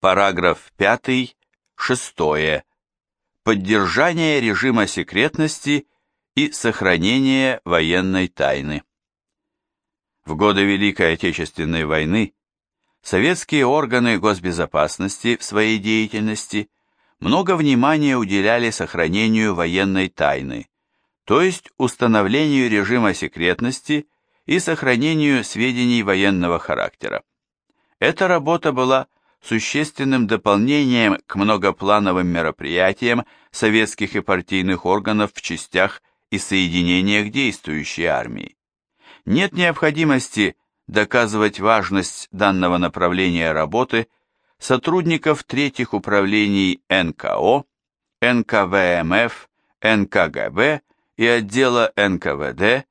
Параграф 5, 6. Поддержание режима секретности и сохранение военной тайны. В годы Великой Отечественной войны советские органы госбезопасности в своей деятельности много внимания уделяли сохранению военной тайны, то есть установлению режима секретности и сохранению сведений военного характера. Эта работа была существенным дополнением к многоплановым мероприятиям советских и партийных органов в частях и соединениях действующей армии. Нет необходимости доказывать важность данного направления работы сотрудников третьих управлений НКО, НКВМФ, НКГБ и отдела НКВД,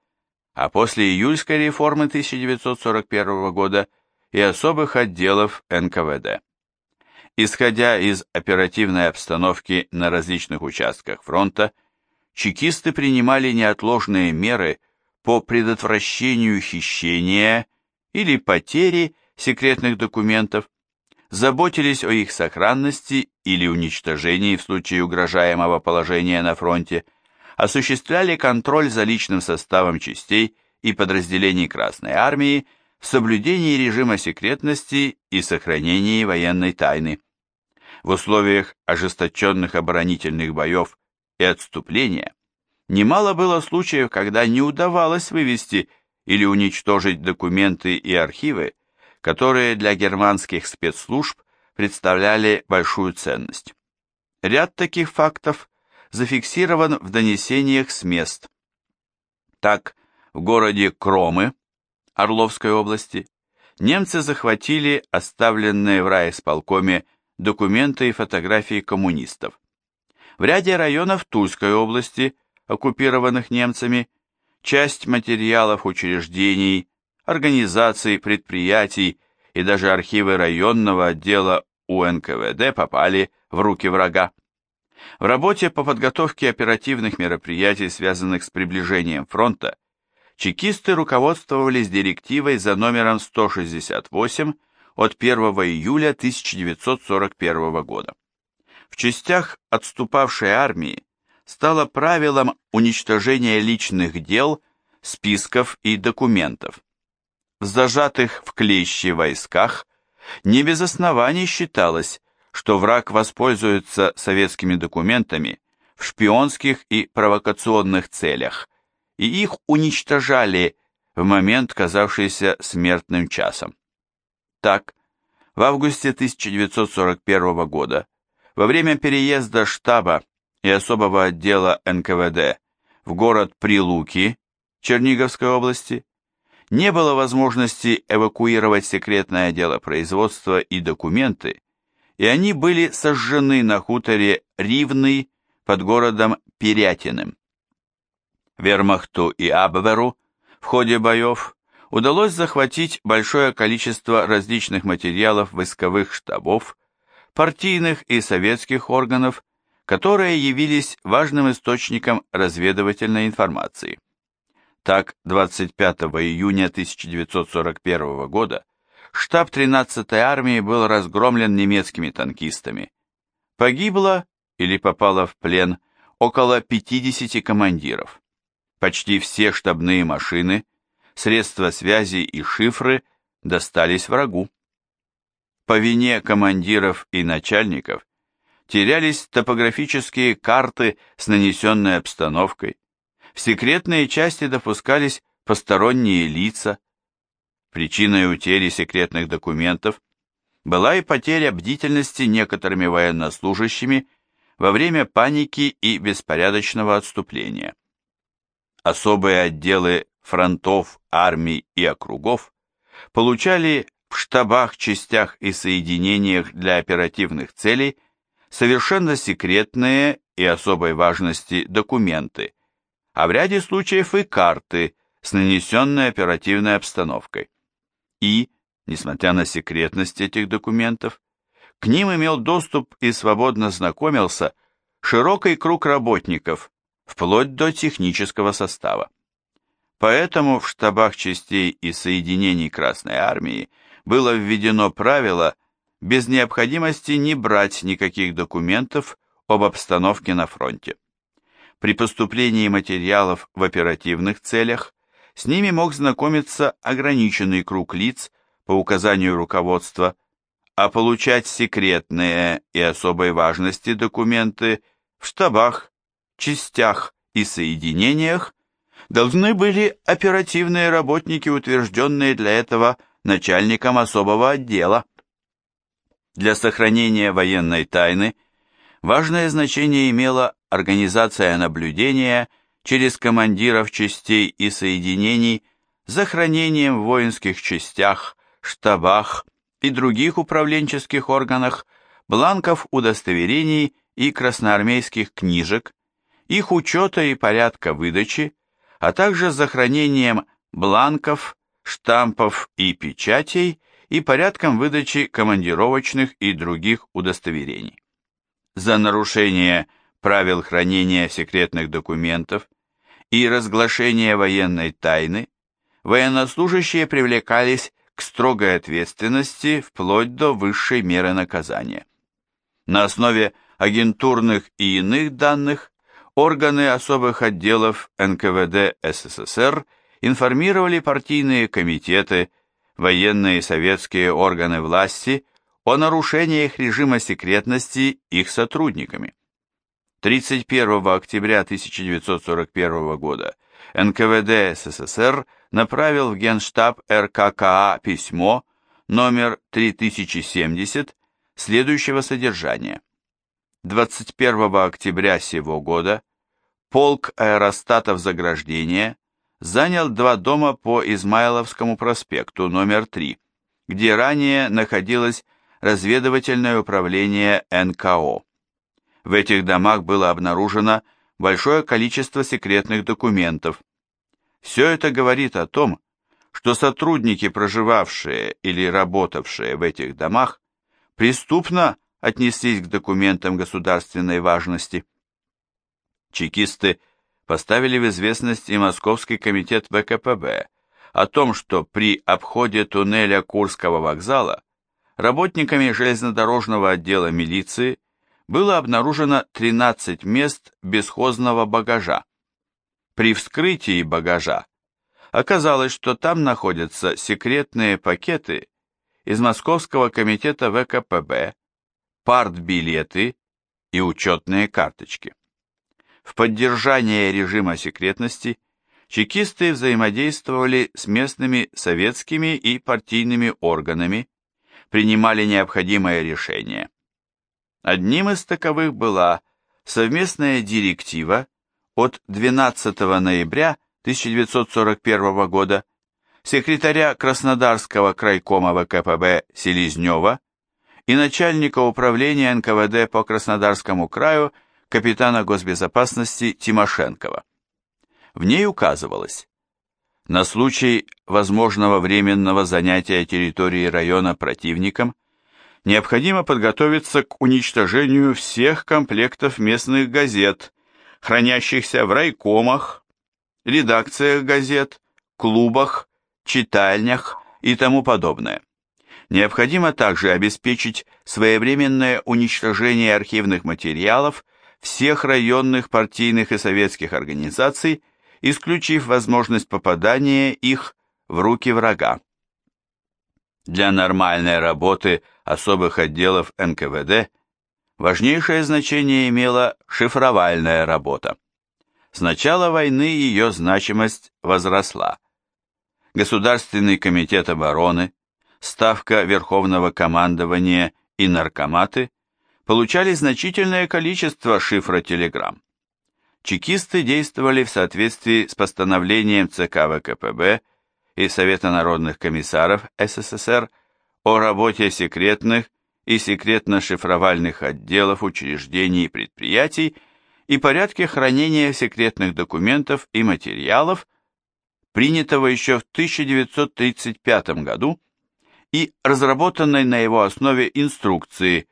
а после июльской реформы 1941 года и особых отделов НКВД. Исходя из оперативной обстановки на различных участках фронта, чекисты принимали неотложные меры по предотвращению хищения или потери секретных документов, заботились о их сохранности или уничтожении в случае угрожаемого положения на фронте, осуществляли контроль за личным составом частей и подразделений Красной Армии соблюдении режима секретности и сохранении военной тайны. В условиях ожесточенных оборонительных боев и отступления немало было случаев, когда не удавалось вывести или уничтожить документы и архивы, которые для германских спецслужб представляли большую ценность. Ряд таких фактов зафиксирован в донесениях с мест. Так, в городе Кромы Орловской области немцы захватили оставленные в райисполкоме документы и фотографии коммунистов. В ряде районов Тульской области, оккупированных немцами, часть материалов учреждений, организаций, предприятий и даже архивы районного отдела УНКВД попали в руки врага. В работе по подготовке оперативных мероприятий, связанных с приближением фронта, чекисты руководствовались директивой за номером 168 от 1 июля 1941 года. В частях отступавшей армии стало правилом уничтожения личных дел, списков и документов. В зажатых в клещи войсках не без оснований считалось, что враг воспользуется советскими документами в шпионских и провокационных целях – и их уничтожали в момент, казавшийся смертным часом. Так, в августе 1941 года, во время переезда штаба и особого отдела НКВД в город Прилуки Черниговской области, не было возможности эвакуировать секретное дело производства и документы, и они были сожжены на хуторе Ривный под городом Перятиным. Вермахту и Абверу в ходе боев удалось захватить большое количество различных материалов войсковых штабов, партийных и советских органов, которые явились важным источником разведывательной информации. Так, 25 июня 1941 года штаб 13-й армии был разгромлен немецкими танкистами. Погибло или попало в плен около 50 командиров. Почти все штабные машины, средства связи и шифры достались врагу. По вине командиров и начальников терялись топографические карты с нанесенной обстановкой, в секретные части допускались посторонние лица. Причиной утери секретных документов была и потеря бдительности некоторыми военнослужащими во время паники и беспорядочного отступления особые отделы фронтов, армий и округов получали в штабах, частях и соединениях для оперативных целей совершенно секретные и особой важности документы, а в ряде случаев и карты с нанесенной оперативной обстановкой. И, несмотря на секретность этих документов, к ним имел доступ и свободно знакомился широкий круг работников, вплоть до технического состава. Поэтому в штабах частей и соединений Красной Армии было введено правило без необходимости не брать никаких документов об обстановке на фронте. При поступлении материалов в оперативных целях с ними мог знакомиться ограниченный круг лиц по указанию руководства, а получать секретные и особой важности документы в штабах, частях и соединениях должны были оперативные работники, утвержденные для этого начальником особого отдела. Для сохранения военной тайны важное значение имела организация наблюдения через командиров частей и соединений за хранением в воинских частях, штабах и других управленческих органах бланков удостоверений и красноармейских книжек, их учета и порядка выдачи, а также за хранением бланков, штампов и печатей и порядком выдачи командировочных и других удостоверений. За нарушение правил хранения секретных документов и разглашение военной тайны, военнослужащие привлекались к строгой ответственности вплоть до высшей меры наказания. На основе агентурных и иных данных органы особых отделов НКВД СССР информировали партийные комитеты, военные и советские органы власти о нарушениях режима секретности их сотрудниками. 31 октября 1941 года НКВД СССР направил в Генштаб РККА письмо номер 3070 следующего содержания. 21 октября сего года полк аэростатов заграждения занял два дома по Измайловскому проспекту номер 3, где ранее находилось разведывательное управление НКО. В этих домах было обнаружено большое количество секретных документов. Все это говорит о том, что сотрудники, проживавшие или работавшие в этих домах, преступно отнеслись к документам государственной важности. Чекисты поставили в известность и Московский комитет ВКПБ о том, что при обходе туннеля Курского вокзала работниками железнодорожного отдела милиции было обнаружено 13 мест бесхозного багажа. При вскрытии багажа оказалось, что там находятся секретные пакеты из Московского комитета ВКПБ, партбилеты и учетные карточки. В поддержание режима секретности чекисты взаимодействовали с местными советскими и партийными органами, принимали необходимые решения Одним из таковых была совместная директива от 12 ноября 1941 года секретаря Краснодарского крайкома ВКПБ Селезнева и начальника управления НКВД по Краснодарскому краю капитана госбезопасности Тимошенкова. В ней указывалось, на случай возможного временного занятия территории района противником – необходимо подготовиться к уничтожению всех комплектов местных газет, хранящихся в райкомах, редакциях газет, клубах, читальнях и тому подобное. Необходимо также обеспечить своевременное уничтожение архивных материалов всех районных партийных и советских организаций, исключив возможность попадания их в руки врага. Для нормальной работы особых отделов НКВД важнейшее значение имела шифровальная работа. С начала войны ее значимость возросла. Государственный комитет обороны, Ставка Верховного командования и наркоматы получали значительное количество шифротелеграмм. Чекисты действовали в соответствии с постановлением ЦК ВКПБ и Совета народных комиссаров СССР о работе секретных и секретно-шифровальных отделов учреждений и предприятий и порядке хранения секретных документов и материалов, принятого еще в 1935 году и разработанной на его основе инструкции,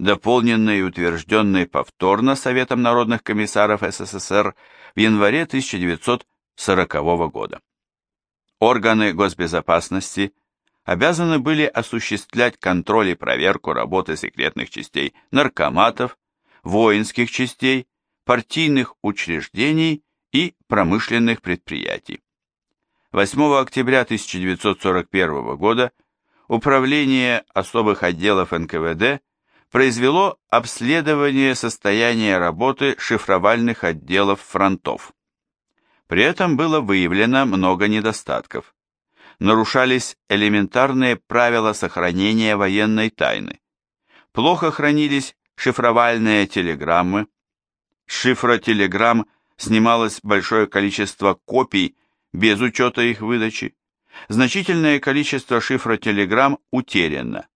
дополненной и утвержденной повторно Советом народных комиссаров СССР в январе 1940 года органы госбезопасности обязаны были осуществлять контроль и проверку работы секретных частей наркоматов, воинских частей, партийных учреждений и промышленных предприятий. 8 октября 1941 года Управление особых отделов НКВД произвело обследование состояния работы шифровальных отделов фронтов. При этом было выявлено много недостатков. Нарушались элементарные правила сохранения военной тайны. Плохо хранились шифровальные телеграммы. С шифра телеграмм снималось большое количество копий без учета их выдачи. Значительное количество шифра телеграмм утеряно.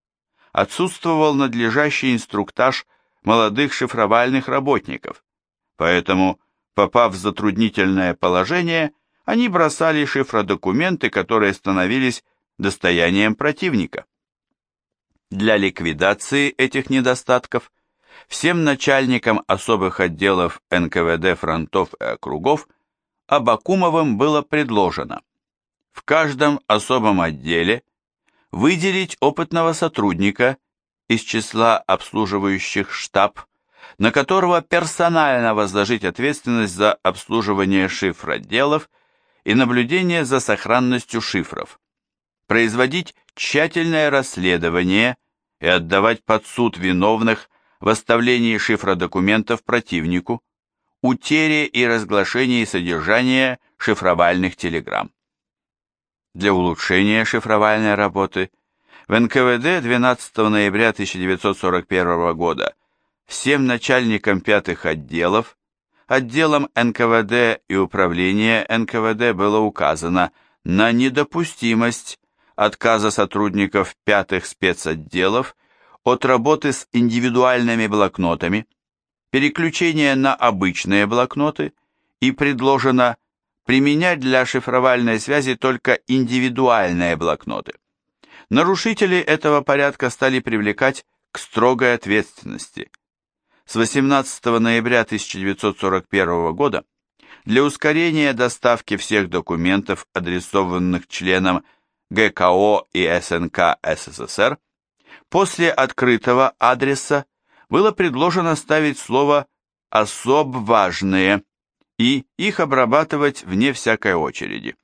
Отсутствовал надлежащий инструктаж молодых шифровальных работников. Поэтому, попав в затруднительное положение, они бросали шифродокументы, которые становились достоянием противника. Для ликвидации этих недостатков всем начальникам особых отделов НКВД фронтов и округов Абакумовым было предложено в каждом особом отделе выделить опытного сотрудника из числа обслуживающих штаб, на которого персонально возложить ответственность за обслуживание шифроделов и наблюдение за сохранностью шифров, производить тщательное расследование и отдавать под суд виновных в оставлении шифродокументов противнику, утере и разглашении содержания шифровальных телеграмм. Для улучшения шифровальной работы в НКВД 12 ноября 1941 года всем начальникам пятых отделов, отделам НКВД и управления НКВД было указано на недопустимость отказа сотрудников пятых спецотделов от работы с индивидуальными блокнотами, переключения на обычные блокноты и предложено применять для шифровальной связи только индивидуальные блокноты. Нарушители этого порядка стали привлекать к строгой ответственности. С 18 ноября 1941 года для ускорения доставки всех документов, адресованных членам ГКО и СНК СССР, после открытого адреса было предложено ставить слово «особ важные» и их обрабатывать вне всякой очереди.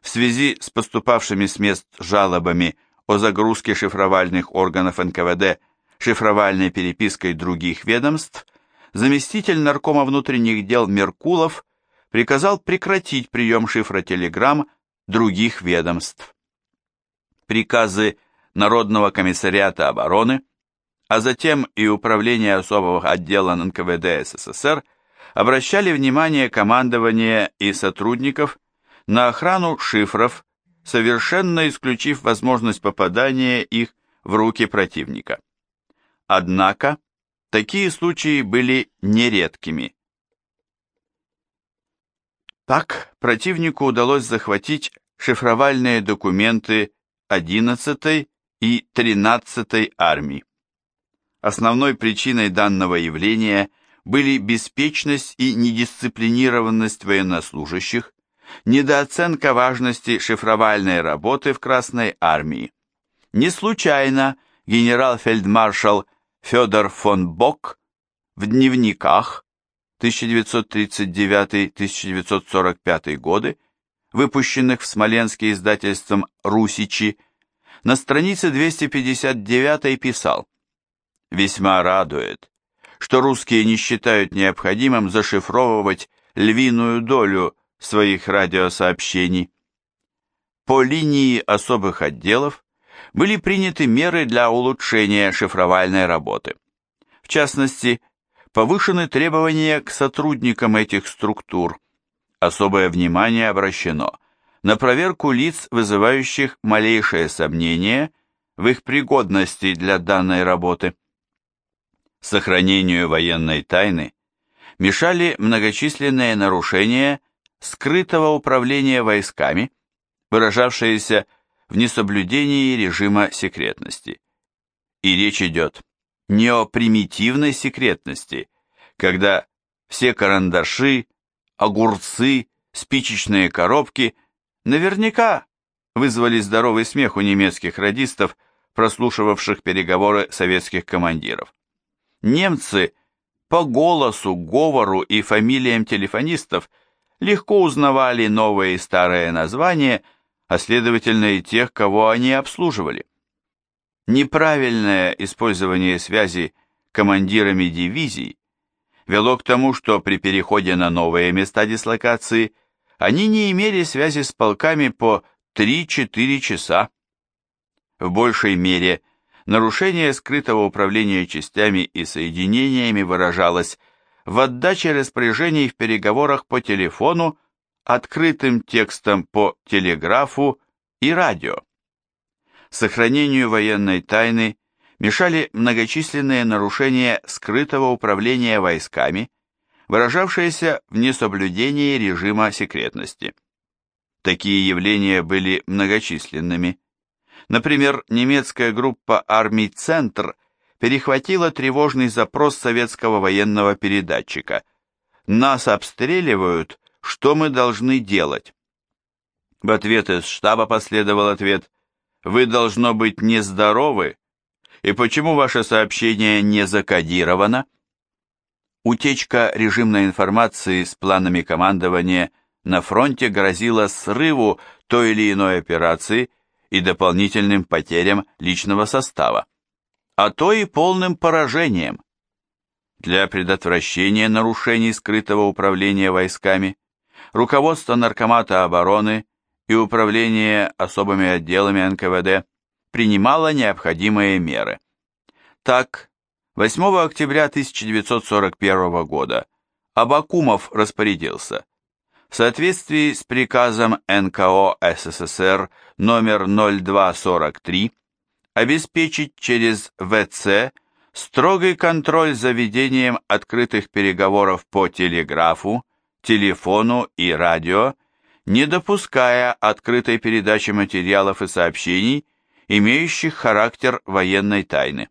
В связи с поступавшими с мест жалобами о загрузке шифровальных органов НКВД шифровальной перепиской других ведомств, заместитель наркома внутренних дел Меркулов приказал прекратить прием шифротелеграмм других ведомств. Приказы Народного комиссариата обороны, а затем и Управления особого отдела НКВД СССР – обращали внимание командования и сотрудников на охрану шифров, совершенно исключив возможность попадания их в руки противника. Однако, такие случаи были нередкими. Так, противнику удалось захватить шифровальные документы 11 и 13 армий. Основной причиной данного явления – были беспечность и недисциплинированность военнослужащих, недооценка важности шифровальной работы в Красной армии. Не случайно генерал-фельдмаршал Федор фон Бок в дневниках 1939-1945 годы, выпущенных в Смоленске издательством «Русичи», на странице 259 писал «Весьма радует, что русские не считают необходимым зашифровывать львиную долю своих радиосообщений. По линии особых отделов были приняты меры для улучшения шифровальной работы. В частности, повышены требования к сотрудникам этих структур. Особое внимание обращено на проверку лиц, вызывающих малейшее сомнение в их пригодности для данной работы сохранению военной тайны мешали многочисленные нарушения скрытого управления войсками, выражавшиеся в несоблюдении режима секретности. И речь идет не о примитивной секретности, когда все карандаши, огурцы, спичечные коробки наверняка вызвали здоровый смех у немецких радистов, прослушивавших переговоры советских командиров. Немцы по голосу, говору и фамилиям телефонистов легко узнавали новые и старые названия, а следовательно и тех, кого они обслуживали. Неправильное использование связи командирами дивизий вело к тому, что при переходе на новые места дислокации они не имели связи с полками по 3-4 часа. В большей мере нарушение скрытого управления частями и соединениями выражалось в отдаче распоряжений в переговорах по телефону, открытым текстом по телеграфу и радио. Сохранению военной тайны мешали многочисленные нарушения скрытого управления войсками, выражавшиеся в несоблюдении режима секретности. Такие явления были многочисленными. Например, немецкая группа армий «Центр» перехватила тревожный запрос советского военного передатчика. «Нас обстреливают, что мы должны делать?» В ответ из штаба последовал ответ «Вы должно быть нездоровы и почему ваше сообщение не закодировано? Утечка режимной информации с планами командования на фронте грозила срыву той или иной операции и дополнительным потерям личного состава, а то и полным поражением. Для предотвращения нарушений скрытого управления войсками руководство Наркомата обороны и управление особыми отделами НКВД принимала необходимые меры. Так, 8 октября 1941 года Абакумов распорядился в соответствии с приказом НКО СССР номер 0243 обеспечить через ВЦ строгий контроль за ведением открытых переговоров по телеграфу, телефону и радио, не допуская открытой передачи материалов и сообщений имеющих характер военной тайны.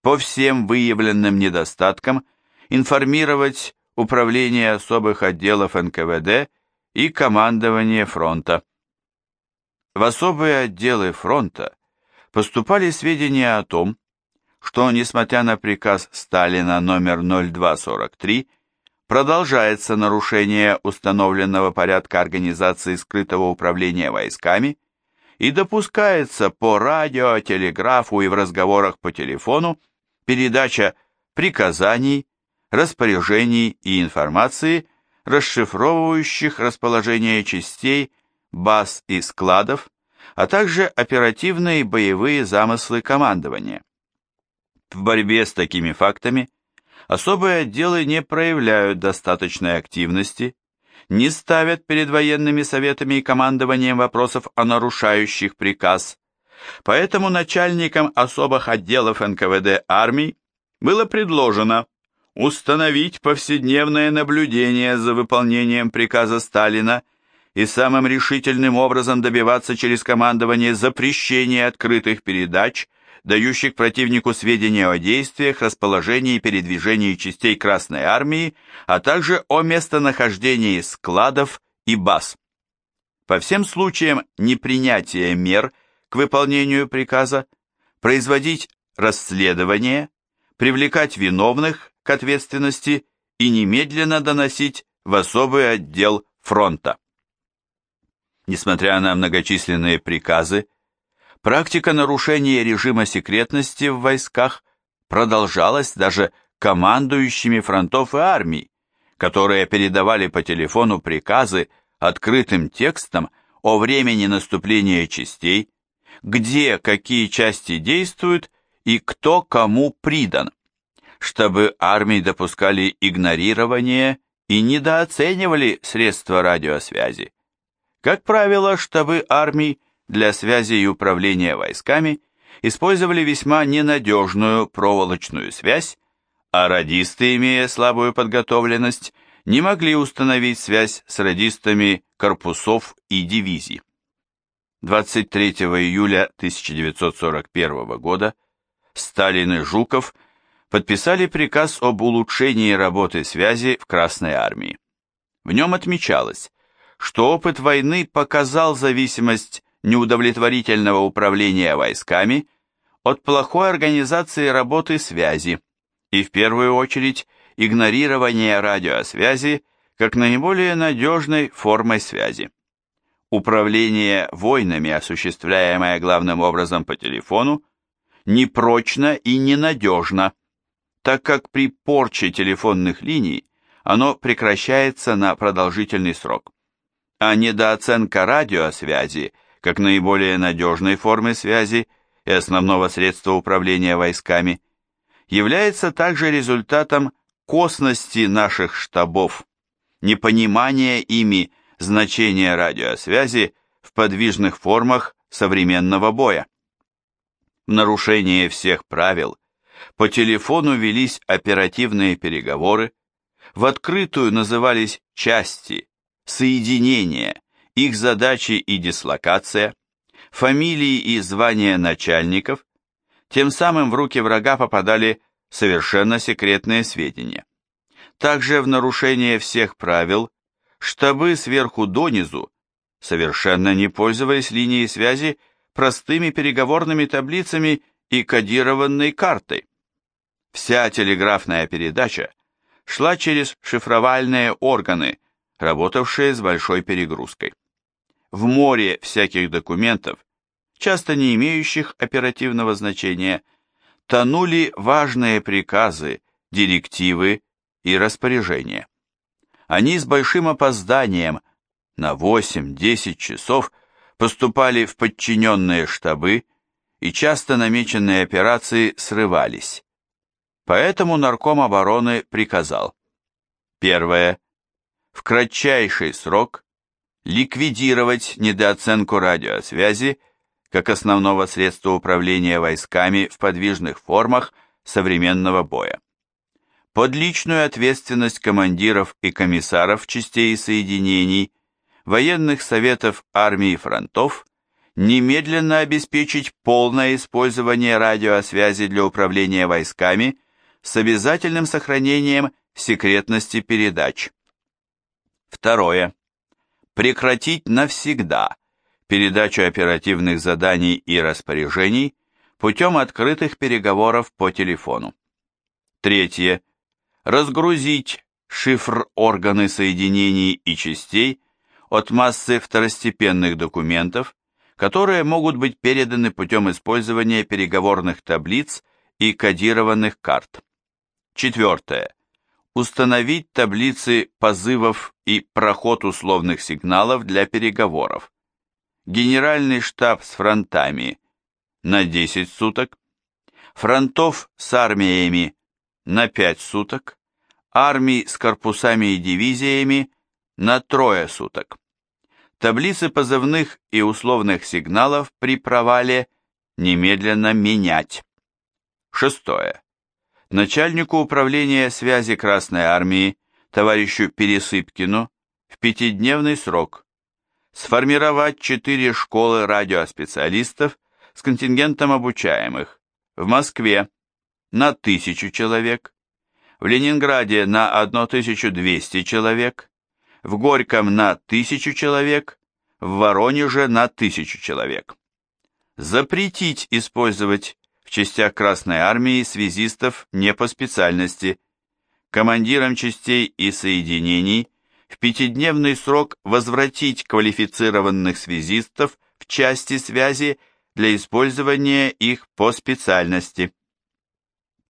По всем выявленным недостаткам информировать Управление особых отделов НКВД и командование фронта. В особые отделы фронта поступали сведения о том, что, несмотря на приказ Сталина номер 0243, продолжается нарушение установленного порядка организации скрытого управления войсками и допускается по радио, телеграфу и в разговорах по телефону передача приказаний, распоряжений и информации, расшифровывающих расположение частей, баз и складов, а также оперативные боевые замыслы командования. В борьбе с такими фактами особые отделы не проявляют достаточной активности не ставят перед военными советами и командованием вопросов о нарушающих приказ. Поэтому начальникам особых отделов НКВД армий было предложено установить повседневное наблюдение за выполнением приказа Сталина и самым решительным образом добиваться через командование запрещения открытых передач дающих противнику сведения о действиях, расположении и передвижении частей Красной Армии, а также о местонахождении складов и баз. По всем случаям непринятия мер к выполнению приказа производить расследование, привлекать виновных к ответственности и немедленно доносить в особый отдел фронта. Несмотря на многочисленные приказы, Практика нарушения режима секретности в войсках продолжалась даже командующими фронтов и армий, которые передавали по телефону приказы открытым текстом о времени наступления частей, где какие части действуют и кто кому придан, чтобы армии допускали игнорирование и недооценивали средства радиосвязи. Как правило, штабы армий для связи и управления войсками использовали весьма ненадежную проволочную связь, а радисты, имея слабую подготовленность, не могли установить связь с радистами корпусов и дивизий. 23 июля 1941 года Сталин и Жуков подписали приказ об улучшении работы связи в Красной армии. В нем отмечалось, что опыт войны показал зависимость неудовлетворительного управления войсками от плохой организации работы связи и, в первую очередь, игнорирования радиосвязи как наиболее надежной формой связи. Управление войнами, осуществляемое главным образом по телефону, непрочно и ненадежно, так как при порче телефонных линий оно прекращается на продолжительный срок. А недооценка радиосвязи, как наиболее надежной формы связи и основного средства управления войсками, является также результатом косности наших штабов, непонимания ими значения радиосвязи в подвижных формах современного боя. В нарушение всех правил по телефону велись оперативные переговоры, в открытую назывались части, соединения, их задачи и дислокация, фамилии и звания начальников, тем самым в руки врага попадали совершенно секретные сведения. Также в нарушение всех правил штабы сверху донизу совершенно не пользовались линией связи простыми переговорными таблицами и кодированной картой. Вся телеграфная передача шла через шифровальные органы, работавшие с большой перегрузкой. В море всяких документов, часто не имеющих оперативного значения, тонули важные приказы, директивы и распоряжения. Они с большим опозданием на 8-10 часов поступали в подчиненные штабы, и часто намеченные операции срывались. Поэтому нарком обороны приказал. Первое. В кратчайший срок ликвидировать недооценку радиосвязи как основного средства управления войсками в подвижных формах современного боя. Под личную ответственность командиров и комиссаров частей и соединений, военных советов армий и фронтов немедленно обеспечить полное использование радиосвязи для управления войсками – с обязательным сохранением секретности передач. Второе. Прекратить навсегда передачу оперативных заданий и распоряжений путем открытых переговоров по телефону. Третье. Разгрузить шифр органы соединений и частей от массы второстепенных документов, которые могут быть переданы путем использования переговорных таблиц и кодированных карт. Четвертое. Установить таблицы позывов и проход условных сигналов для переговоров. Генеральный штаб с фронтами на 10 суток, фронтов с армиями на 5 суток, армий с корпусами и дивизиями на трое суток. Таблицы позывных и условных сигналов при провале немедленно менять. Шестое начальнику управления связи Красной Армии, товарищу Пересыпкину, в пятидневный срок. Сформировать четыре школы радиоспециалистов с контингентом обучаемых. В Москве на тысячу человек, в Ленинграде на 1200 человек, в Горьком на тысячу человек, в Воронеже на тысячу человек. Запретить использовать в частях Красной Армии связистов не по специальности, командирам частей и соединений в пятидневный срок возвратить квалифицированных связистов в части связи для использования их по специальности.